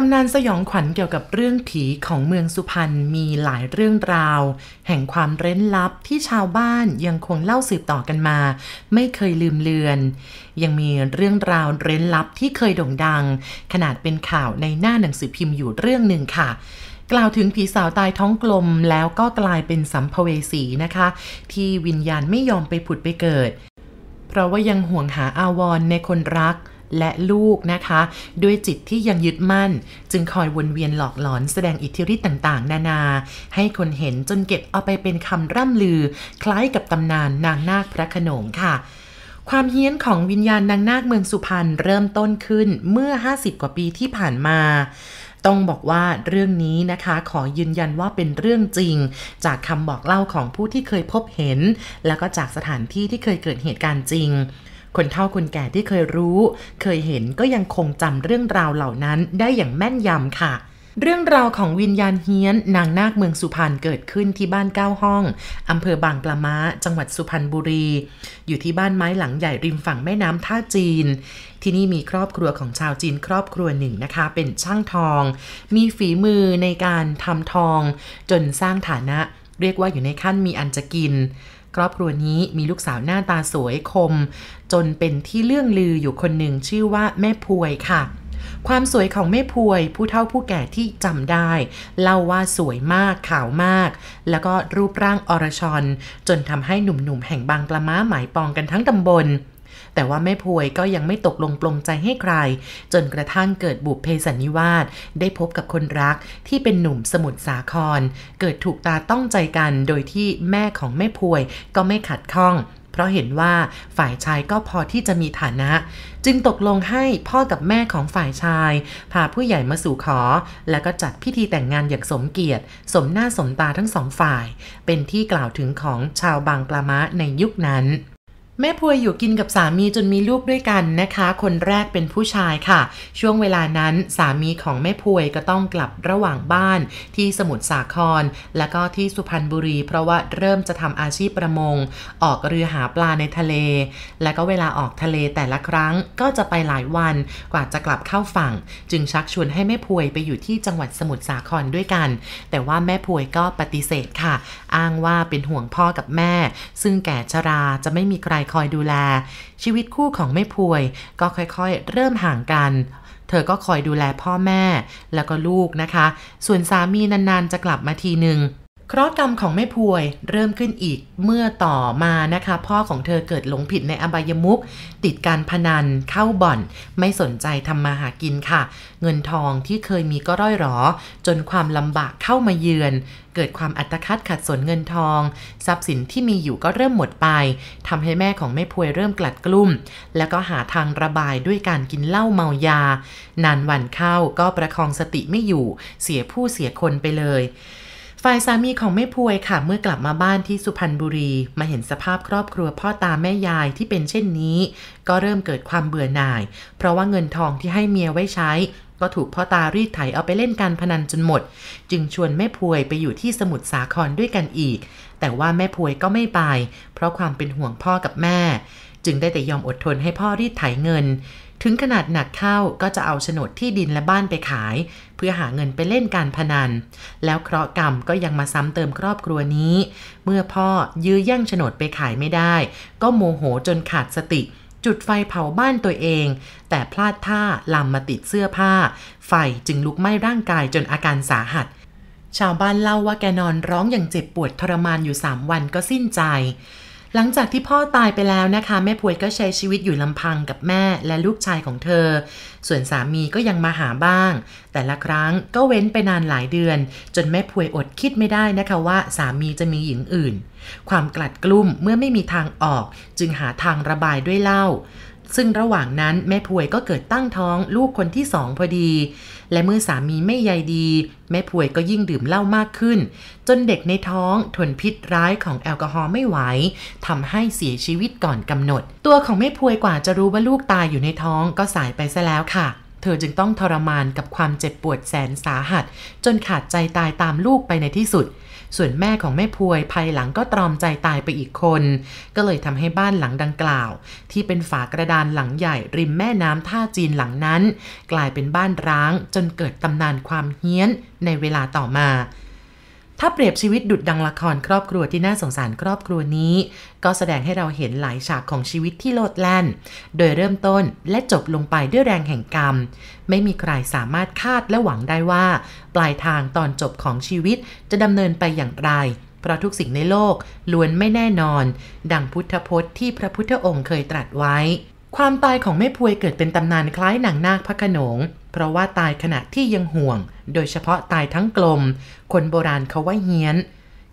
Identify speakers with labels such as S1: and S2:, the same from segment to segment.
S1: ตำนานสยองขวัญเกี่ยวกับเรื่องผีของเมืองสุพรรณมีหลายเรื่องราว แห่งความเร้นลับที่ชาวบ้านยังคงเล่าสืบต่อกันมา ไม่เคยลืมเลือน ยังมีเรื่องราวเร้นลับที่เคยโด่งดัง ขนาดเป็นข่าวในหน้าหนังสือพิมพ์อยู่เรื่องหนึ่งค่ะกล่าวถึงผีสาวตายท้องกลมแล้วก็กลายเป็นสัมภเวสีนะคะ ที่วิญญาณไม่ยอมไปผุดไปเกิด เพราะว่ายังห่วงหาอาวรในคนรัก และลูกนะคะ ด้วยจิตที่ยังยึดมั่น จึงคอยวนเวียนหลอกหลอนแสดงอิทธิฤทธิ์ต่างๆ นานา ให้คนเห็นจนเก็บเอาไปเป็นคำร่ำลือ คล้ายกับตำนานนางนาคพระโขนงค่ะความเฮี้ยนของวิญญาณนางนาคเมืองสุพรรณเริ่มต้นขึ้นเมื่อ 50 กว่าปีที่ผ่านมา ต้องบอกว่าเรื่องนี้นะคะขอยืนยันว่าเป็นเรื่องจริง จากคำบอกเล่าของผู้ที่เคยพบเห็น แล้วก็จากสถานที่ที่เคยเกิดเหตุการณ์จริง คนเฒ่าคนแก่ที่เคยรู้ เคยเห็นก็ยังคงจำเรื่องราวเหล่านั้นได้อย่างแม่นยำค่ะเรื่องราวของวิญญาณเฮี้ยน นางนาคเมืองสุพรรณเกิดขึ้นที่บ้านเก้าห้อง อำเภอบางปลาม้าจังหวัดสุพรรณบุรี อยู่ที่บ้านไม้หลังใหญ่ริมฝั่งแม่น้ำท่าจีน ที่นี่มีครอบครัวของชาวจีนครอบครัวหนึ่งนะคะ เป็นช่างทอง มีฝีมือในการทำทอง จนสร้างฐานะ เรียกว่าอยู่ในขั้นมีอันจะกิน รอบครัวนี้มีลูกสาวหน้าตาสวยคม จนเป็นที่เลื่องลืออยู่คนหนึ่งชื่อว่าแม่พวยค่ะ ความสวยของแม่พวย ผู้เฒ่าผู้แก่ที่จำได้ เล่าว่าสวยมากขาวมาก แล้วก็รูปร่างอรชรจนทำให้หนุ่มๆแห่งบางปลาม้าหมายปองกันทั้งตำบล แต่ว่าแม่พวยก็ยังไม่ตกลงปลงใจให้ใคร จนกระทั่งเกิดบุพเพสันนิวาสได้พบกับคนรักที่เป็นหนุ่มสมุทรสาคร เกิดถูกตาต้องใจกันโดยที่แม่ของแม่พวยก็ไม่ขัดข้องเพราะเห็นว่าฝ่ายชายก็พอที่จะมีฐานะ จึงตกลงให้พ่อกับแม่ของฝ่ายชาย พาผู้ใหญ่มาสู่ขอ แล้วก็จัดพิธีแต่งงานอย่างสมเกียรติ สมหน้าสมตาทั้งสองฝ่าย เป็นที่กล่าวถึงของชาวบางปลาม้าในยุคนั้น แม่พวยอยู่กินกับสามีจนมีลูกด้วยกันนะคะ คนแรกเป็นผู้ชายค่ะ ช่วงเวลานั้นสามีของแม่พวยก็ต้องกลับระหว่างบ้านที่สมุทรสาคร และก็ที่สุพรรณบุรี เพราะว่าเริ่มจะทำอาชีพประมง ออกเรือหาปลาในทะเล และก็เวลาออกทะเลแต่ละครั้งก็จะไปหลายวันกว่าจะกลับเข้าฝั่ง จึงชักชวนให้แม่พวยไปอยู่ที่จังหวัดสมุทรสาครด้วยกัน แต่ว่าแม่พวยก็ปฏิเสธค่ะ อ้างว่าเป็นห่วงพ่อกับแม่ ซึ่งแก่ชราจะไม่มีใครคอยดูแล ชีวิตคู่ของไม่พวย ก็ค่อยๆ เริ่มห่างกัน เธอก็คอยดูแลพ่อแม่แล้วก็ลูกนะคะ ส่วนสามีนานๆจะกลับมาทีหนึ่ง เคราะห์กรรมของแม่พวยเริ่มขึ้นอีกเมื่อต่อมานะคะ พ่อของเธอเกิดหลงผิดในอบายมุกติดการพนันเข้าบ่อน ไม่สนใจทำมาหากินค่ะ เงินทองที่เคยมีก็ร่อยหรอ จนความลำบากเข้ามาเยือน เกิดความอัตคัดขัดสนเงินทอง ทรัพย์สินที่มีอยู่ก็เริ่มหมดไปทำให้แม่ของแม่พวยเริ่มกลัดกลุ้มแล้วก็หาทางระบายด้วยการกินเหล้าเมายา นานวันเข้าก็ประคองสติไม่อยู่ เสียผู้เสียคนไปเลย ฝ่ายสามีของแม่พวยค่ะ เมื่อกลับมาบ้านที่สุพรรณบุรี มาเห็นสภาพครอบครัวพ่อตาแม่ยายที่เป็นเช่นนี้ ก็เริ่มเกิดความเบื่อหน่าย เพราะว่าเงินทองที่ให้เมียไว้ใช้ ก็ถูกพ่อตารีดไถเอาไปเล่นการพนันจนหมด จึงชวนแม่พวยไปอยู่ที่สมุทรสาครด้วยกันอีก แต่ว่าแม่พวยก็ไม่ไป เพราะความเป็นห่วงพ่อกับแม่ จึงได้แต่ยอมอดทนให้พ่อรีดไถเงิน ถึงขนาดหนักเข้าก็จะเอาโฉนดที่ดินและบ้านไปขาย เพื่อหาเงินไปเล่นการพนัน แล้วเคราะห์กรรมก็ยังมาซ้ำเติมครอบครัวนี้ เมื่อพ่อยื้อแย่งโฉนดไปขายไม่ได้ ก็โมโหจนขาดสติ จุดไฟเผาบ้านตัวเอง แต่พลาดท่าลามมาติดเสื้อผ้า ไฟจึงลุกไหม้ร่างกายจนอาการสาหัสชาวบ้านเล่าว่าแกนอนร้องอย่างเจ็บปวดทรมานอยู่ 3 วันก็สิ้นใจ หลังจากที่พ่อตายไปแล้วนะคะ แม่พวยก็ใช้ชีวิตอยู่ลำพังกับแม่และลูกชายของเธอ ส่วนสามีก็ยังมาหาบ้าง แต่ละครั้งก็เว้นไปนานหลายเดือน จนแม่พวยอดคิดไม่ได้นะคะว่าสามีจะมีหญิงอื่น ความกลัดกลุ้มเมื่อไม่มีทางออก จึงหาทางระบายด้วยเหล้า ซึ่งระหว่างนั้นแม่พวยก็เกิดตั้งท้องลูกคนที่สองพอดี และเมื่อสามีไม่ใยดี แม่พวยก็ยิ่งดื่มเหล้ามากขึ้น จนเด็กในท้องทนพิษร้ายของแอลกอฮอล์ไม่ไหวทำให้เสียชีวิตก่อนกำหนด ตัวของแม่พวยกว่าจะรู้ว่าลูกตายอยู่ในท้องก็สายไปซะแล้วค่ะเธอจึงต้องทรมานกับความเจ็บปวดแสนสาหัส จนขาดใจตายตามลูกไปในที่สุด ส่วนแม่ของแม่พวยภายหลังก็ตรอมใจตายไปอีกคน ก็เลยทำให้บ้านหลังดังกล่าว ที่เป็นฝากระดานหลังใหญ่ริมแม่น้ำท่าจีนหลังนั้น กลายเป็นบ้านร้างจนเกิดตำนานความเฮี้ยนในเวลาต่อมา ถ้าเปรียบชีวิตดุดดังละครครอบครัวที่น่าสงสารครอบครัวนี้ ก็แสดงให้เราเห็นหลายฉากของชีวิตที่โลดแล่น โดยเริ่มต้นและจบลงไปด้วยแรงแห่งกรรม ไม่มีใครสามารถคาดและหวังได้ว่า ปลายทางตอนจบของชีวิตจะดำเนินไปอย่างไร เพราะทุกสิ่งในโลกล้วนไม่แน่นอน ดังพุทธพจน์ที่พระพุทธองค์เคยตรัสไว้ ความตายของแม่พวยเกิดเป็นตำนานคล้ายหนังนาคพระขนง เพราะว่าตายขณะที่ยังห่วง โดยเฉพาะตายทั้งกลม คนโบราณเขาว่าเฮี้ยน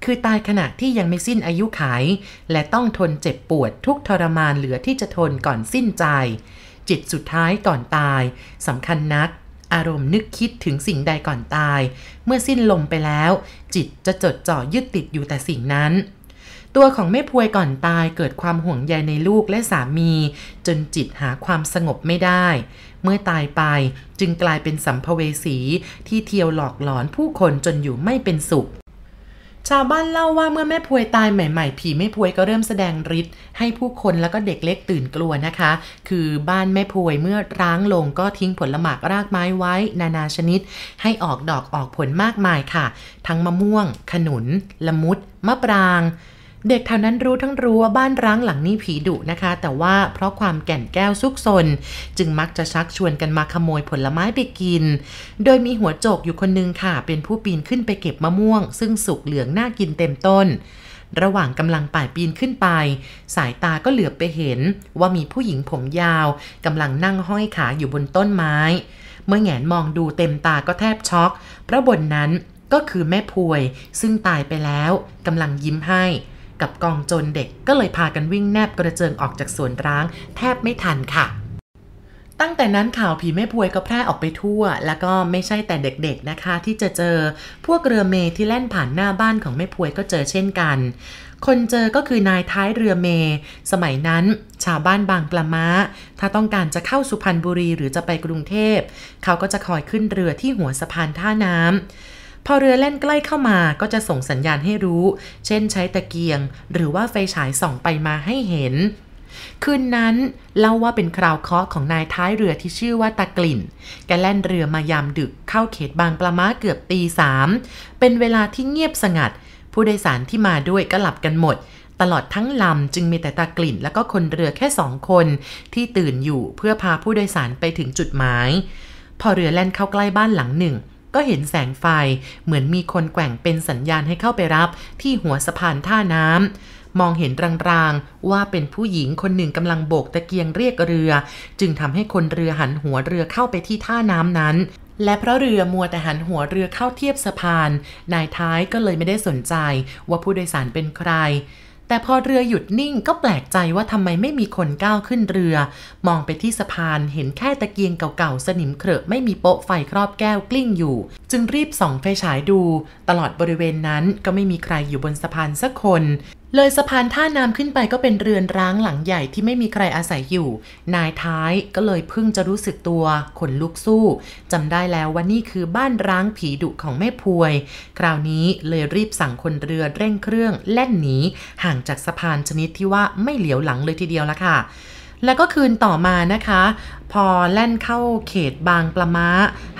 S1: คือตายขณะที่ยังไม่สิ้นอายุขัยและต้องทนเจ็บปวดทุกทรมานเหลือที่จะทนก่อนสิ้นใจ จิตสุดท้ายก่อนตายสำคัญนัก อารมณ์นึกคิดถึงสิ่งใดก่อนตาย เมื่อสิ้นลมไปแล้ว จิตจะจดจ่อยึดติดอยู่แต่สิ่งนั้น ตัวของแม่พวยก่อนตายเกิดความห่วงใยในลูกและสามี จนจิตหาความสงบไม่ได้ เมื่อตายไปจึงกลายเป็นสัมภเวสีที่เที่ยวหลอกหลอนผู้คนจนอยู่ไม่เป็นสุขชาวบ้านเล่าว่าเมื่อแม่พวยตายใหม่ๆ ผีแม่พวยก็เริ่มแสดงฤทธิ์ให้ผู้คนแล้วก็เด็กเล็กตื่นกลัวนะคะ คือบ้านแม่พวยเมื่อร้างลงก็ทิ้งผลหมากรากไม้ไว้ นานาชนิด ให้ออกดอกออกผลมากมายค่ะ ทั้งมะม่วง ขนุน ละมุด มะปราง เด็กแถวนั้นรู้ทั้งรู้ว่าบ้านร้างหลังนี้ผีดุนะคะ แต่ว่าเพราะความแก่นแก้วซุกซน จึงมักจะชักชวนกันมาขโมยผลไม้ไปกิน โดยมีหัวโจกอยู่คนนึงค่ะ เป็นผู้ปีนขึ้นไปเก็บมะม่วง ซึ่งสุกเหลืองน่ากินเต็มต้น ระหว่างกำลังป่ายปีนขึ้นไป สายตาก็เหลือบไปเห็นว่ามีผู้หญิงผมยาวกำลังนั่งห้อยขาอยู่บนต้นไม้ เมื่อแงนมองดูเต็มตาก็แทบช็อกเพราะบนนั้นก็คือแม่พวยซึ่งตายไปแล้วกำลังยิ้มให้ กับกองโจรเด็กก็เลยพากันวิ่งแนบกระเจิงออกจากสวนร้าง แทบไม่ทันค่ะตั้งแต่นั้นข่าวผีแม่พวยก็แพร่ออกไปทั่ว แล้วก็ไม่ใช่แต่เด็กๆนะคะ ที่จะเจอพวกเรือเมที่แล่นผ่านหน้าบ้านของแม่พวยก็เจอเช่นกัน คนเจอก็คือนายท้ายเรือเม สมัยนั้น ชาวบ้านบางปลามาถ้าต้องการจะเข้าสุพรรณบุรีหรือจะไปกรุงเทพ เขาก็จะคอยขึ้นเรือที่หัวสะพานท่าน้ำ พอเรือแล่นใกล้เข้ามาก็จะส่งสัญญาณให้รู้ เช่นใช้ตะเกียง หรือว่าไฟฉายส่องไปมาให้เห็น คืนนั้นเล่าว่าเป็นคราวเคาะของนายท้ายเรือที่ชื่อว่าตากลิ่น แกแล่นเรือมายามดึกเข้าเขตบางปลาม้าเกือบตีสาม เป็นเวลาที่เงียบสงัด ผู้โดยสารที่มาด้วยก็หลับกันหมดตลอดทั้งลำจึงมีแต่ตากลิ่นแล้วก็คนเรือแค่สองคนที่ตื่นอยู่เพื่อพาผู้โดยสารไปถึงจุดหมาย พอเรือแล่นเข้าใกล้บ้านหลังหนึ่ง ก็เห็นแสงไฟเหมือนมีคนแกว่งเป็นสัญญาณให้เข้าไปรับที่หัวสะพานท่าน้ำมองเห็นรางๆ ว่าเป็นผู้หญิงคนหนึ่งกำลังโบกตะเกียงเรียกเรือ จึงทำให้คนเรือหันหัวเรือเข้าไปที่ท่าน้ำนั้น และเพราะเรือมัวแต่หันหัวเรือเข้าเทียบสะพาน นายท้ายก็เลยไม่ได้สนใจว่าผู้โดยสารเป็นใคร แต่พอเรือหยุดนิ่งก็แปลกใจว่าทำไมไม่มีคนก้าวขึ้นเรือ มองไปที่สะพานเห็นแค่ตะเกียงเก่าๆ สนิมเครอะไม่มีโป๊ะไฟครอบแก้วกลิ้งอยู่ จึงรีบส่องไฟฉายดู ตลอดบริเวณนั้นก็ไม่มีใครอยู่บนสะพานสักคน เลยสะพานท่าน้ำขึ้นไปก็เป็นเรือนร้างหลังใหญ่ที่ไม่มีใครอาศัยอยู่ นายท้ายก็เลยเพิ่งจะรู้สึกตัวขนลุกสู้จำได้แล้วว่านี่คือบ้านร้างผีดุของแม่พวย คราวนี้เลยรีบสั่งคนเรือเร่งเครื่องแล่นหนีห่างจากสะพานชนิดที่ว่าไม่เหลียวหลังเลยทีเดียวละค่ะ แล้วก็คืนต่อมานะคะ พอแล่นเข้าเขตบางปลาม้า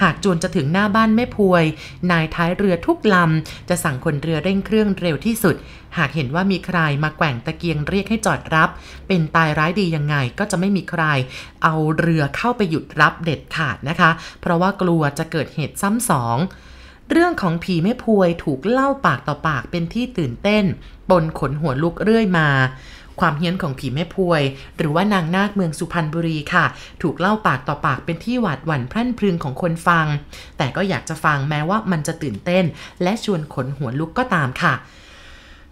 S1: หากจวนจะถึงหน้าบ้านแม่พวย นายท้ายเรือทุกลำ จะสั่งคนเรือเร่งเครื่องเร็วที่สุด หากเห็นว่ามีใครมาแกว่งตะเกียงเรียกให้จอดรับ เป็นตายร้ายดียังไงก็จะไม่มีใคร เอาเรือเข้าไปหยุดรับเด็ดขาดนะคะ เพราะว่ากลัวจะเกิดเหตุซ้ำสองเรื่องของผีแม่พวยถูกเล่าปากต่อปากเป็นที่ตื่นเต้นปนขนหัวลุกเรื่อยมา ความเฮี้ยนของผีแม่พวย หรือว่านางนาคเมืองสุพรรณบุรีค่ะ ถูกเล่าปากต่อปากเป็นที่หวาดหวั่นพรั่นพรึงของคนฟัง แต่ก็อยากจะฟังแม้ว่ามันจะตื่นเต้น และชวนขนหัวลุกก็ตามค่ะ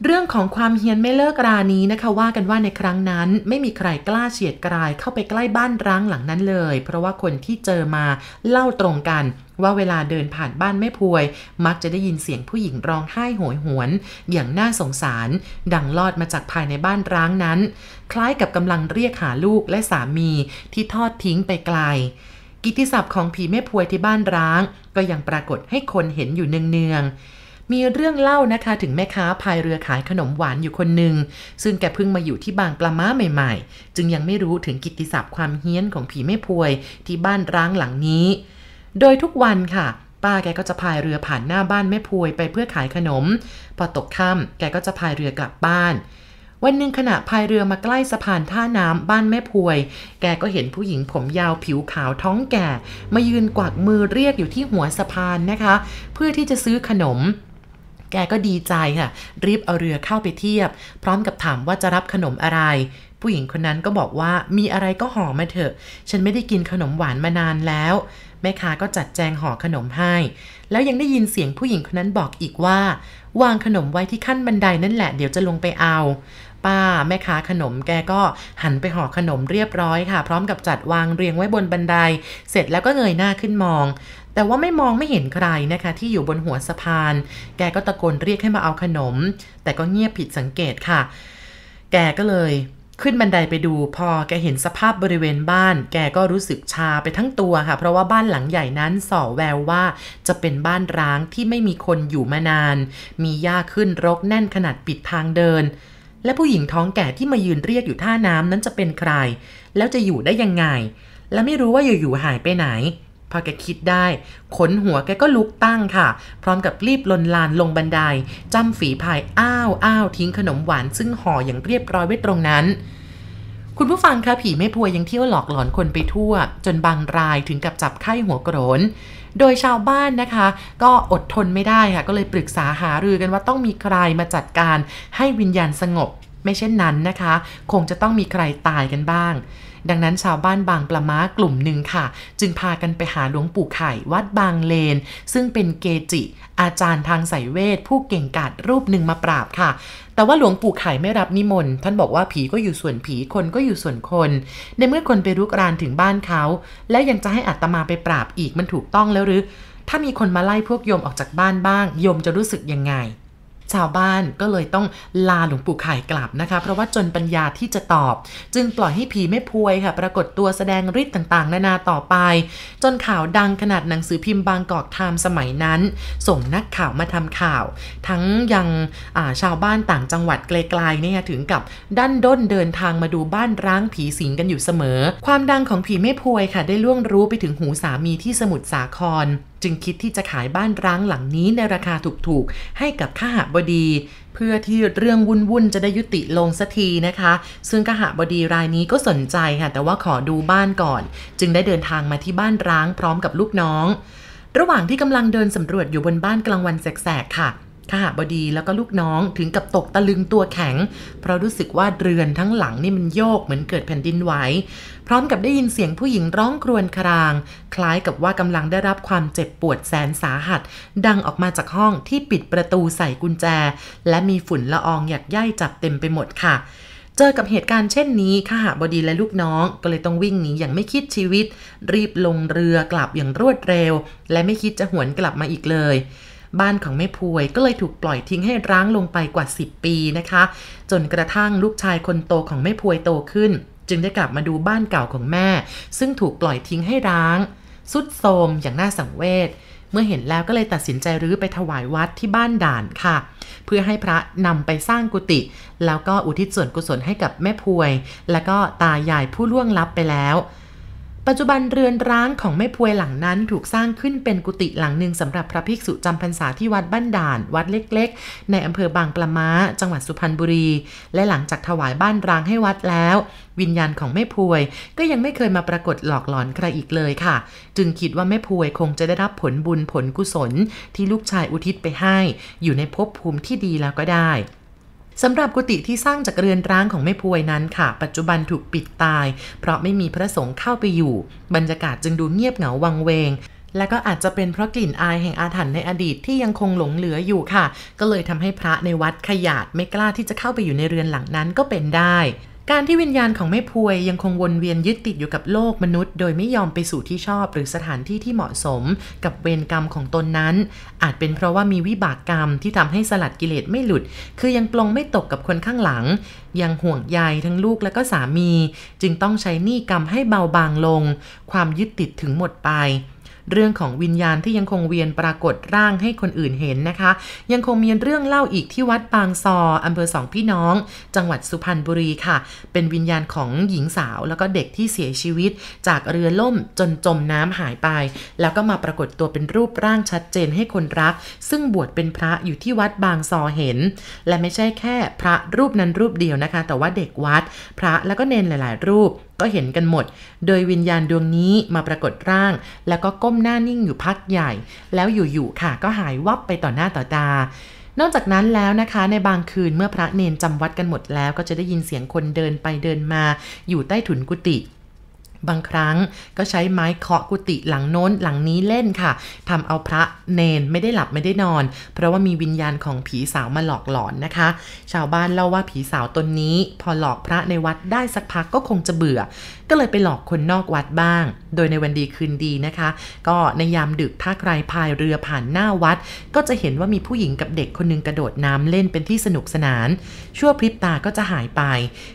S1: เรื่องของความเฮียนไม่เลิกรานี้นะคะ ว่ากันว่าในครั้งนั้นไม่มีใครกล้าเฉียดกลายเข้าไปใกล้บ้านร้างหลังนั้นเลย เพราะว่าคนที่เจอมาเล่าตรงกันว่าเวลาเดินผ่านบ้านแม่พวย มักจะได้ยินเสียงผู้หญิงร้องไห้โหยหวน อย่างน่าสงสาร ดังลอดมาจากภายในบ้านร้างนั้น คล้ายกับกำลังเรียกหาลูกและสามีที่ทอดทิ้งไปไกลกิตติศัพท์ของผีแม่พวยที่บ้านร้าง ก็ยังปรากฏให้คนเห็นอยู่เนืองๆ มีเรื่องเล่านะคะถึงแม่ค้าพายเรือขายขนมหวานอยู่คนหนึ่ง ซึ่งแกเพิ่งมาอยู่ที่บางปลาม้าใหม่ๆ จึงยังไม่รู้ถึงกิตติศัพท์ความเฮี้ยนของผีแม่พวยที่บ้านร้างหลังนี้ โดยทุกวันค่ะป้าแกก็จะพายเรือผ่านหน้าบ้านแม่พวยไปเพื่อขายขนม พอตกค่ำแกก็จะพายเรือกลับบ้าน วันหนึ่งขณะพายเรือมาใกล้สะพานท่าน้ำบ้านแม่พวย แกก็เห็นผู้หญิงผมยาวผิวขาวท้องแก่ มายืนกวักมือเรียกอยู่ที่หัวสะพานนะคะ เพื่อที่จะซื้อขนม แกก็ดีใจค่ะ รีบเอาเรือเข้าไปเทียบ พร้อมกับถามว่าจะรับขนมอะไร ผู้หญิงคนนั้นก็บอกว่ามีอะไรก็ห่อมาเถอะ ฉันไม่ได้กินขนมหวานมานานแล้ว แม่ค้าก็จัดแจงห่อขนมให้ แล้วยังได้ยินเสียงผู้หญิงคนนั้นบอกอีกว่า วางขนมไว้ที่ขั้นบันไดนั่นแหละเดี๋ยวจะลงไปเอาป้าแม่ค้าขนมแกก็หันไปห่อขนมเรียบร้อยค่ะ พร้อมกับจัดวางเรียงไว้บนบันได เสร็จแล้วก็เงยหน้าขึ้นมอง แต่ว่าไม่มองไม่เห็นใครนะคะ ที่อยู่บนหัวสะพาน แกก็ตะโกนเรียกให้มาเอาขนม แต่ก็เงียบผิดสังเกตค่ะ แกก็เลยขึ้นบันไดไปดูพอแกเห็นสภาพบริเวณบ้าน แกก็รู้สึกชาไปทั้งตัวค่ะ เพราะว่าบ้านหลังใหญ่นั้นส่อแววว่าจะเป็นบ้านร้างที่ไม่มีคนอยู่มานาน มีหญ้าขึ้นรกแน่นขนาดปิดทางเดิน และผู้หญิงท้องแก่ที่มายืนเรียกอยู่ท่าน้ำนั้นจะเป็นใคร แล้วจะอยู่ได้ยังไง และไม่รู้ว่าอยู่ๆหายไปไหน พอแกคิดได้ขนหัวแกก็ลุกตั้งค่ะ พร้อมกับรีบลนลานลงบันไดจ้ำฝีพายอ้าวอ้าวทิ้งขนมหวานซึ่งห่ออย่างเรียบร้อยไว้ตรงนั้นคุณผู้ฟังคะผีไม่พวยยังเที่ยวหลอกหลอนคนไปทั่ว จนบางรายถึงกับจับไข้หัวโกรน โดยชาวบ้านนะคะ ก็อดทนไม่ได้ค่ะ ก็เลยปรึกษาหารือกันว่าต้องมีใครมาจัดการให้วิญญาณสงบ ไม่เช่นนั้นนะคะ คงจะต้องมีใครตายกันบ้าง ดังนั้นชาวบ้านบางปลาม้ากลุ่มหนึ่งค่ะ จึงพากันไปหาหลวงปู่ไข่วัดบางเลน ซึ่งเป็นเกจิ อาจารย์ทางสายเวท ผู้เก่งกาจรูปหนึ่งมาปราบค่ะ แต่ว่าหลวงปู่ไข่ไม่รับนิมนต์ท่านบอกว่าผีก็อยู่ส่วนผีคนก็อยู่ส่วนคน ในเมื่อคนไปรุกรานถึงบ้านเขา แล้วยังจะให้อัตมาไปปราบอีกมันถูกต้องแล้วหรือถ้ามีคนมาไล่พวกโยมออกจากบ้านบ้างโยมจะรู้สึกยังไง ชาวบ้านก็เลยต้องลาหลวงปู่ไข่กลับนะคะ เพราะว่าจนปัญญาที่จะตอบ จึงปล่อยให้ผีไม่พวยค่ะ ปรากฏตัวแสดงฤทธิ์ต่างๆ นานาต่อไป จนข่าวดังขนาดหนังสือพิมพ์บางกอกไทม์สมัยนั้น ส่งนักข่าวมาทำข่าว ทั้งยังชาวบ้านต่างจังหวัดไกลๆเนี่ยถึงกับดันด้นเดินทางมาดูบ้านร้างผีสิงกันอยู่เสมอ ความดังของผีไม่พวยค่ะ ได้ล่วงรู้ไปถึงหูสามีที่สมุทรสาคร จึงคิดที่จะขายบ้านร้างหลังนี้ในราคาถูกๆ ให้กับข้าหบดี เพื่อที่เรื่องวุ่นๆ จะได้ยุติลงสักทีนะคะ ซึ่งข้าหบดีรายนี้ก็สนใจค่ะ แต่ว่าขอดูบ้านก่อน จึงได้เดินทางมาที่บ้านร้างพร้อมกับลูกน้อง ระหว่างที่กำลังเดินสำรวจอยู่บนบ้านกลางวันแสกๆค่ะ ขหบดีแล้วก็ลูกน้องถึงกับตกตะลึงตัวแข็ง เพราะรู้สึกว่าเรือนทั้งหลังนี่มันโยกเหมือนเกิดแผ่นดินไหว พร้อมกับได้ยินเสียงผู้หญิงร้องครวญคราง คล้ายกับว่ากำลังได้รับความเจ็บปวดแสนสาหัส ดังออกมาจากห้องที่ปิดประตูใส่กุญแจ และมีฝุ่นละอองหยักย่ายจับเต็มไปหมดค่ะเจอกับเหตุการณ์เช่นนี้ข้าหบดีและลูกน้องก็เลยต้องวิ่งหนีอย่างไม่คิดชีวิต รีบลงเรือกลับอย่างรวดเร็ว และไม่คิดจะหวนกลับมาอีกเลย บ้านของแม่พวยก็เลยถูกปล่อยทิ้งให้ร้างลงไปกว่า 10 ปีนะคะ จนกระทั่งลูกชายคนโตของแม่พวยโตขึ้น จึงได้กลับมาดูบ้านเก่าของแม่ ซึ่งถูกปล่อยทิ้งให้ร้างสุดโทมอย่างน่าสังเวชเมื่อเห็นแล้วก็เลยตัดสินใจรื้อไปถวายวัดที่บ้านด่านค่ะ เพื่อให้พระนำไปสร้างกุฏิแล้วก็อุทิศส่วนกุศลให้กับแม่พวย แล้วก็ตายายผู้ล่วงลับไปแล้ว ปัจจุบันเรือนร้างของแม่พวยหลังนั้นถูกสร้างขึ้นเป็นกุฏิหลังหนึ่งสำหรับพระภิกษุจำพรรษาที่วัดบ้านด่าน วัดเล็กๆ ในอำเภอบางปละมาจังหวัดสุพรรณบุรี และหลังจากถวายบ้านร้างให้วัดแล้ว วิญญาณของแม่พวย ก็ยังไม่เคยมาปรากฏหลอกหลอนใครอีกเลยค่ะ จึงคิดว่าแม่พวยคงจะได้รับผลบุญผลกุศล ที่ลูกชายอุทิศไปให้ อยู่ในภพภูมิที่ดีแล้วก็ได้ สำหรับกุฏิที่สร้างจากเรือนร้างของแม่พวยนั้นค่ะ ปัจจุบันถูกปิดตาย เพราะไม่มีพระสงฆ์เข้าไปอยู่ บรรยากาศจึงดูเงียบเหงาวังเวง และก็อาจจะเป็นเพราะกลิ่นอายแห่งอาถรรพ์ในอดีตที่ยังคงหลงเหลืออยู่ค่ะ ก็เลยทำให้พระในวัดขยาดไม่กล้าที่จะเข้าไปอยู่ในเรือนหลังนั้นก็เป็นได้ การที่วิญญาณของแม่พวยยังคงวนเวียนยึดติดอยู่กับโลกมนุษย์ โดยไม่ยอมไปสู่ที่ชอบหรือสถานที่ที่เหมาะสม กับเวรกรรมของตนนั้น อาจเป็นเพราะว่ามีวิบากกรรมที่ทำให้สลัดกิเลสไม่หลุด คือยังปลงไม่ตกกับคนข้างหลัง ยังห่วงใยทั้งลูกและก็สามี จึงต้องใช้หนี้กรรมให้เบาบางลง ความยึดติดถึงหมดไป เรื่องของวิญญาณที่ยังคงเวียนปรากฏร่างให้คนอื่นเห็นนะคะ ยังคงมีเรื่องเล่าอีกที่วัดปางซออำเภอสองพี่น้อง จังหวัดสุพรรณบุรีค่ะ เป็นวิญญาณของหญิงสาว แล้วก็เด็กที่เสียชีวิต จากเรือล่มจนจมน้ำหายไป แล้วก็มาปรากฏตัวเป็นรูปร่างชัดเจนให้คนรัก ซึ่งบวชเป็นพระอยู่ที่วัดบางซอเห็น และไม่ใช่แค่พระรูปนั้นรูปเดียวนะคะ แต่ว่าเด็กวัด พระแล้วก็เนนหลาย ๆ รูป ก็เห็นกันหมด โดยวิญญาณดวงนี้มาปรากฏร่าง แล้วก็ก้มหน้านิ่งอยู่พักใหญ่ แล้วอยู่ๆค่ะก็หายวับไปต่อหน้าต่อตานอกจากนั้นแล้วนะคะในบางคืนเมื่อพระเนนจำวัดกันหมดแล้ว ก็จะได้ยินเสียงคนเดินไปเดินมาอยู่ใต้ถุนกุฏิ บางครั้งก็ใช้ไม้เคาะกุฏิหลังโน้นหลังนี้เล่นค่ะทำเอาพระเนนไม่ได้หลับไม่ได้นอน เพราะว่ามีวิญญาณของผีสาวมาหลอกหลอนนะคะ ชาวบ้านเล่าว่าผีสาวตนนี้ พอหลอกพระในวัดได้สักพักก็คงจะเบื่อ ก็เลยไปหลอกคนนอกวัดบ้าง โดยในวันดีคืนดีนะคะ ก็ในยามดึกถ้าใครพายเรือผ่านหน้าวัด ก็จะเห็นว่ามีผู้หญิงกับเด็กคนนึงกระโดดน้ำเล่นเป็นที่สนุกสนาน ชั่วพริบตาก็จะหายไป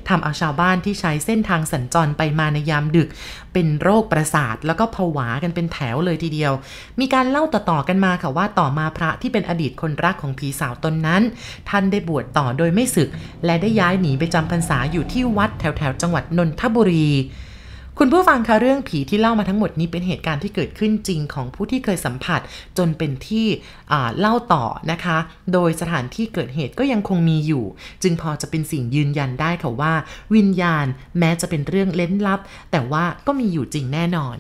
S1: ทำเอาชาวบ้านที่ใช้เส้นทางสัญจรไปมาในยามดึกเป็นโรคประสาท แล้วก็ผวากันเป็นแถวเลยทีเดียว มีการเล่าต่อๆกันมาค่ะว่าต่อมาพระที่เป็นอดีตคนรักของผีสาวตนนั้น ท่านได้บวชต่อโดยไม่ศึก และได้ย้ายหนีไปจำพรรษาอยู่ที่วัดแถวๆจังหวัดนนทบุรี คุณผู้ฟังคะเรื่องผีที่เล่ามาทั้งหมดนี้เป็นเหตุการณ์ที่เกิดขึ้นจริงของผู้ที่เคยสัมผัสจนเป็นที่เล่าต่อนะคะ โดยสถานที่เกิดเหตุก็ยังคงมีอยู่ จึงพอจะเป็นสิ่งยืนยันได้ค่ะว่า วิญญาณแม้จะเป็นเรื่องเล้นลับ แต่ว่าก็มีอยู่จริงแน่นอน